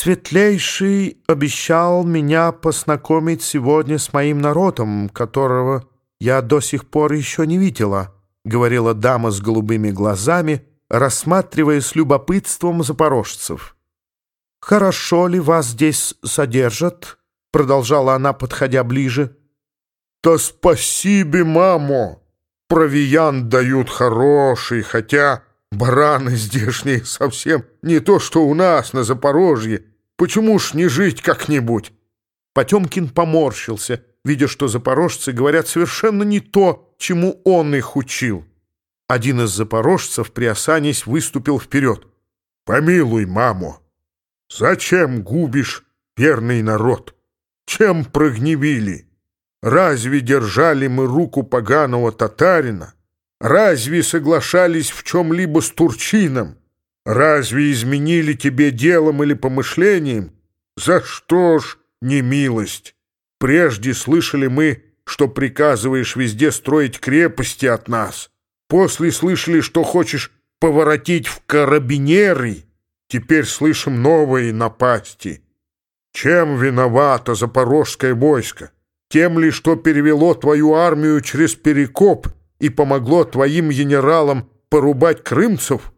«Светлейший обещал меня познакомить сегодня с моим народом, которого я до сих пор еще не видела», — говорила дама с голубыми глазами, рассматривая с любопытством запорожцев. «Хорошо ли вас здесь содержат?» — продолжала она, подходя ближе. «Да спасибо, мамо! Провиант дают хороший, хотя бараны здешние совсем не то, что у нас на Запорожье. Почему ж не жить как-нибудь?» Потемкин поморщился, видя, что запорожцы говорят совершенно не то, чему он их учил. Один из запорожцев, приосанясь, выступил вперед. «Помилуй, маму, зачем губишь верный народ? Чем прогневили?» Разве держали мы руку поганого татарина? Разве соглашались в чем-либо с Турчином? Разве изменили тебе делом или помышлением? За что ж не милость? Прежде слышали мы, что приказываешь везде строить крепости от нас. После слышали, что хочешь поворотить в карабинеры. Теперь слышим новые напасти. Чем виновато запорожское войско? Тем ли, что перевело твою армию через Перекоп и помогло твоим генералам порубать крымцев?»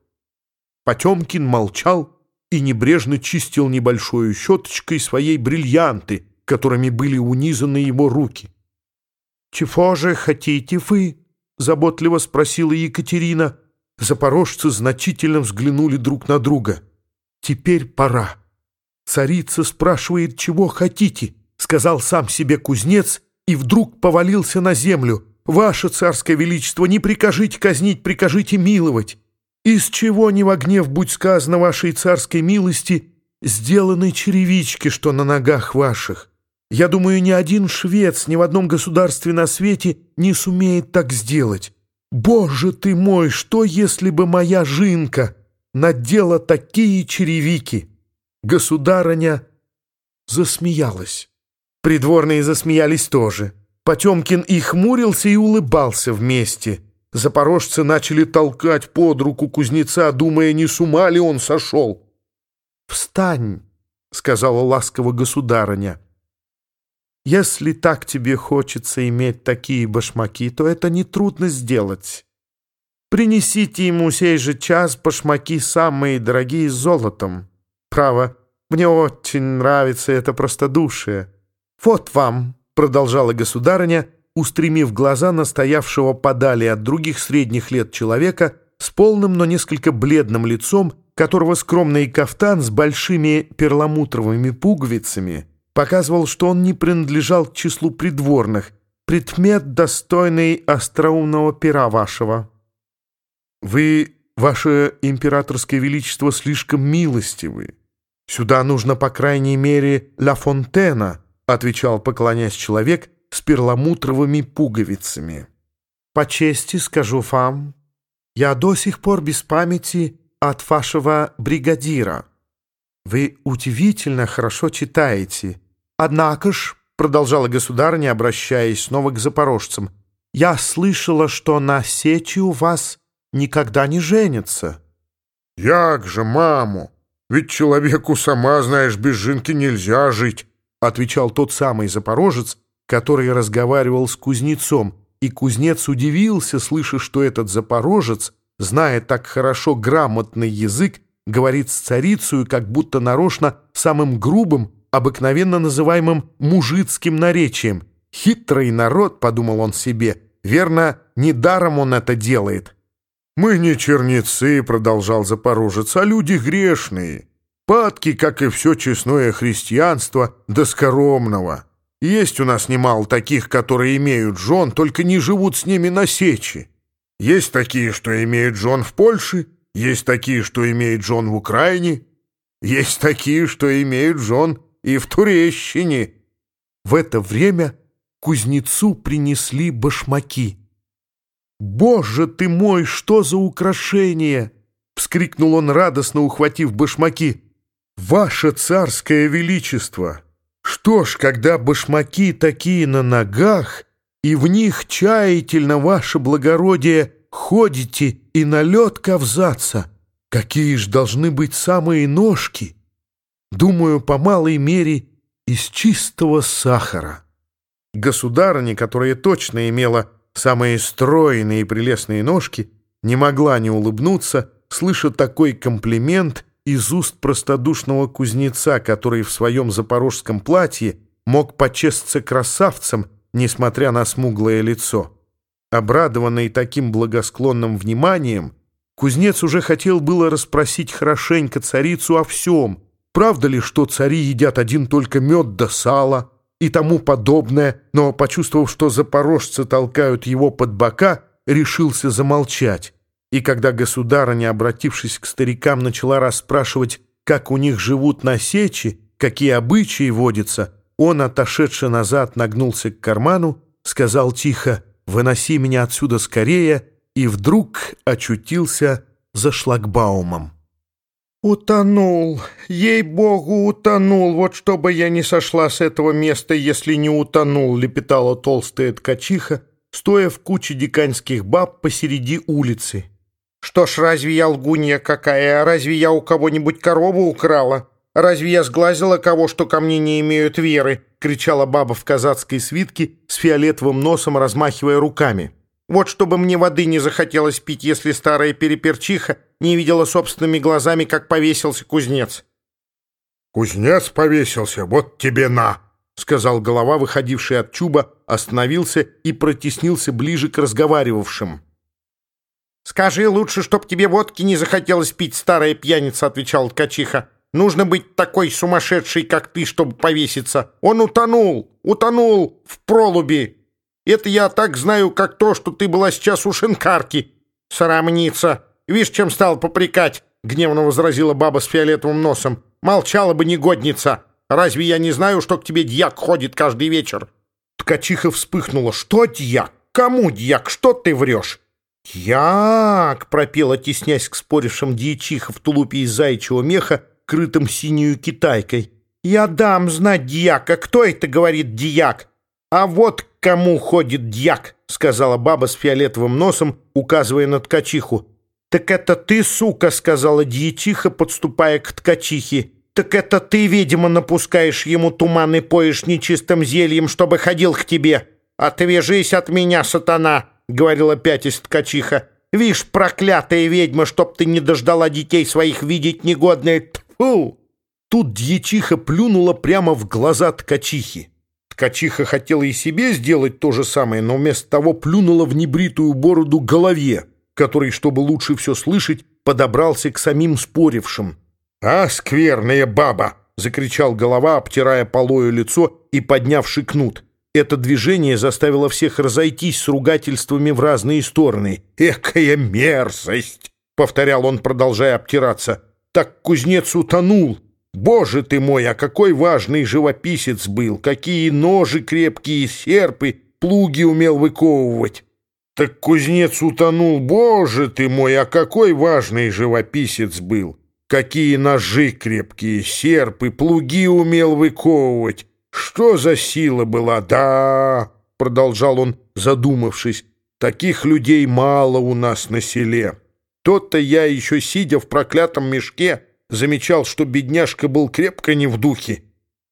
Потемкин молчал и небрежно чистил небольшой щеточкой своей бриллианты, которыми были унизаны его руки. «Чего же хотите вы?» — заботливо спросила Екатерина. Запорожцы значительно взглянули друг на друга. «Теперь пора. Царица спрашивает, чего хотите?» сказал сам себе кузнец и вдруг повалился на землю. «Ваше царское величество, не прикажите казнить, прикажите миловать. Из чего не во гнев, будь сказано вашей царской милости, сделаны черевички, что на ногах ваших. Я думаю, ни один швец ни в одном государстве на свете не сумеет так сделать. Боже ты мой, что если бы моя жинка надела такие черевики?» Государыня засмеялась. Придворные засмеялись тоже. Потемкин и хмурился, и улыбался вместе. Запорожцы начали толкать под руку кузнеца, думая, не с ума ли он сошел. «Встань!» — сказала ласково государыня. «Если так тебе хочется иметь такие башмаки, то это нетрудно сделать. Принесите ему сей же час башмаки самые дорогие с золотом. Право, мне очень нравится это простодушие». «Вот вам», — продолжала государыня, устремив глаза на стоявшего подали от других средних лет человека с полным, но несколько бледным лицом, которого скромный кафтан с большими перламутровыми пуговицами показывал, что он не принадлежал к числу придворных, предмет, достойный остроумного пера вашего. «Вы, ваше императорское величество, слишком милостивы. Сюда нужно, по крайней мере, Ла Фонтена», отвечал, поклонясь человек с перламутровыми пуговицами. «По чести скажу вам, я до сих пор без памяти от вашего бригадира. Вы удивительно хорошо читаете. Однако ж, — продолжала государыня, обращаясь снова к запорожцам, — я слышала, что на сечи у вас никогда не женятся». «Як же, маму! Ведь человеку, сама знаешь, без жинки нельзя жить». — отвечал тот самый запорожец, который разговаривал с кузнецом, и кузнец удивился, слыша, что этот запорожец, зная так хорошо грамотный язык, говорит с царицей, как будто нарочно самым грубым, обыкновенно называемым мужицким наречием. «Хитрый народ», — подумал он себе, — «верно, недаром он это делает». «Мы не черницы», — продолжал запорожец, — «а люди грешные». Падки, как и все честное христианство, до скоромного. Есть у нас немало таких, которые имеют жен, только не живут с ними на сече. Есть такие, что имеют жен в Польше, есть такие, что имеют жен в Украине, есть такие, что имеют жен и в Турещине. В это время кузнецу принесли башмаки. «Боже ты мой, что за украшение!» — вскрикнул он, радостно ухватив башмаки. «Ваше царское величество! Что ж, когда башмаки такие на ногах, и в них чаятельно, ваше благородие, ходите и на лед ковзаться, какие ж должны быть самые ножки!» думаю, по малой мере из чистого сахара. Государыня, которая точно имела самые стройные и прелестные ножки, не могла не улыбнуться, слыша такой комплимент из уст простодушного кузнеца, который в своем запорожском платье мог почесться красавцем, несмотря на смуглое лицо. Обрадованный таким благосклонным вниманием, кузнец уже хотел было расспросить хорошенько царицу о всем — Правда ли, что цари едят один только мед да сало и тому подобное, но, почувствовав, что запорожцы толкают его под бока, решился замолчать. И когда государыня, обратившись к старикам, начала расспрашивать, как у них живут на сечи, какие обычаи водятся, он, отошедший назад, нагнулся к карману, сказал тихо «Выноси меня отсюда скорее», и вдруг очутился за шлагбаумом. «Утонул! Ей-богу, утонул! Вот чтобы я не сошла с этого места, если не утонул!» — лепетала толстая ткачиха, стоя в куче диканьских баб посреди улицы. «Что ж, разве я лгунья какая? Разве я у кого-нибудь корову украла? Разве я сглазила кого, что ко мне не имеют веры?» — кричала баба в казацкой свитке с фиолетовым носом, размахивая руками. Вот чтобы мне воды не захотелось пить, если старая переперчиха не видела собственными глазами, как повесился кузнец. «Кузнец повесился, вот тебе на!» — сказал голова, выходивший от чуба, остановился и протеснился ближе к разговаривавшим. «Скажи лучше, чтоб тебе водки не захотелось пить, старая пьяница», — отвечал ткачиха. «Нужно быть такой сумасшедшей, как ты, чтобы повеситься. Он утонул, утонул в пролуби». Это я так знаю, как то, что ты была сейчас у шинкарки. Срамница. Видишь, чем стал попрекать?» — гневно возразила баба с фиолетовым носом. «Молчала бы негодница. Разве я не знаю, что к тебе дьяк ходит каждый вечер?» Ткачиха вспыхнула. «Что дьяк? Кому дьяк? Что ты врешь?» «Дьяк!» — пропела, теснясь к спорившим дьячиха в тулупе из зайчьего меха, крытым синюю китайкой. «Я дам знать дьяка. Кто это говорит дьяк? А вот кому ходит дьяк», — сказала баба с фиолетовым носом, указывая на ткачиху. «Так это ты, сука», — сказала дьячиха, подступая к ткачихе. «Так это ты, видимо, напускаешь ему туман и поешь нечистым зельем, чтобы ходил к тебе. Отвяжись от меня, сатана», — говорила пятясь ткачиха. «Вишь, проклятая ведьма, чтоб ты не дождала детей своих видеть негодные. Тьфу!» Тут дьячиха плюнула прямо в глаза ткачихи. Ткачиха хотела и себе сделать то же самое, но вместо того плюнула в небритую бороду голове, который, чтобы лучше все слышать, подобрался к самим спорившим. «А, скверная баба!» — закричал голова, обтирая полою лицо и поднявший кнут. Это движение заставило всех разойтись с ругательствами в разные стороны. «Экая мерзость!» — повторял он, продолжая обтираться. «Так кузнец утонул!» Боже ты мой, а какой важный живописец был! Какие ножи крепкие, серпы, плуги умел выковывать! Так кузнец утонул, боже ты мой, а какой важный живописец был! Какие ножи крепкие, серпы, плуги умел выковывать! Что за сила была, да!» — продолжал он, задумавшись. «Таких людей мало у нас на селе. Тот-то я еще, сидя в проклятом мешке, замечал, что бедняжка был крепко не в духе.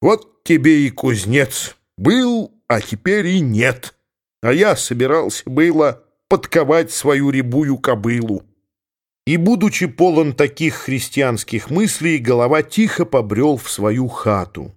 Вот тебе и кузнец. Был, а теперь и нет. А я собирался было подковать свою рябую кобылу. И, будучи полон таких христианских мыслей, голова тихо побрел в свою хату.